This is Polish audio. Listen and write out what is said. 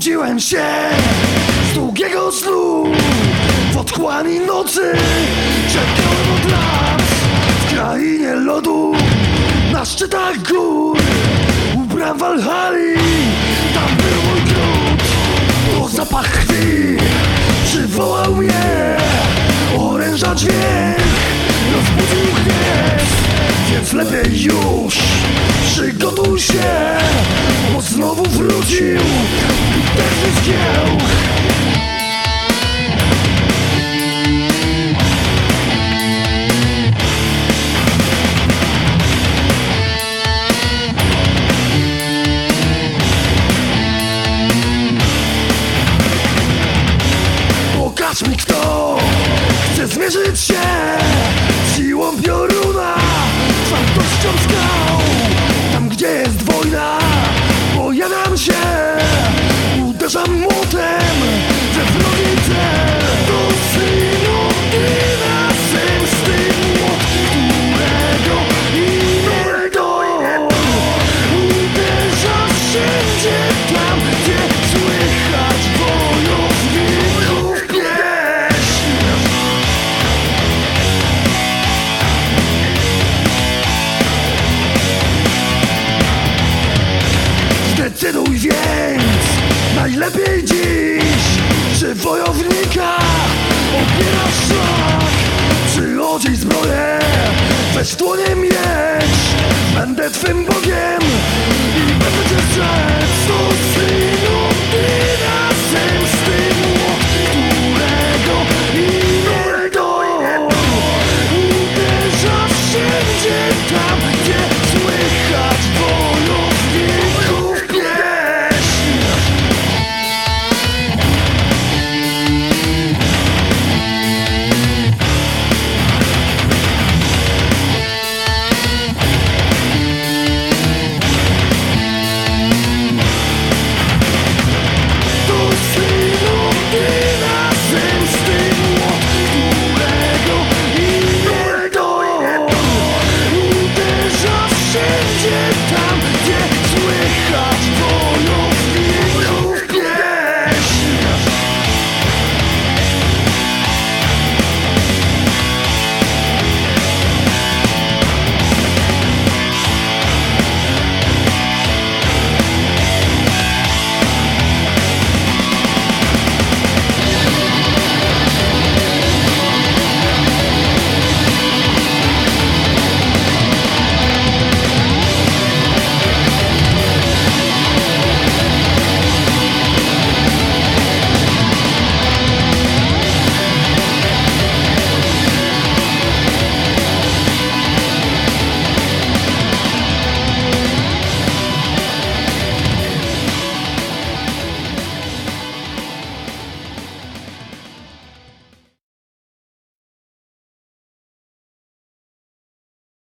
Obudziłem się z długiego snu. W otchłani nocy Czekałem od lat W krainie lodu. Na szczytach gór U bram Walhali. Tam był mój gród To zapach krwi. Przywołał mnie Oręża dźwięk Rozbudził gniew. Więc lepiej już Przygotuj się Bo znowu wrócił Pokaż mi kto chce zmierzyć się Siłą pioruna, twardością skał. Tam gdzie jest wojna, Zdecyduj więc. Najlepiej dziś Czy wojownika Opierasz szlak? Czy zbroję Weź dłonie miecz. Będę twym bogiem I będę cię strzec. To synu Ty razem z tym Którego imię to Uderza wszędzie tam gdzie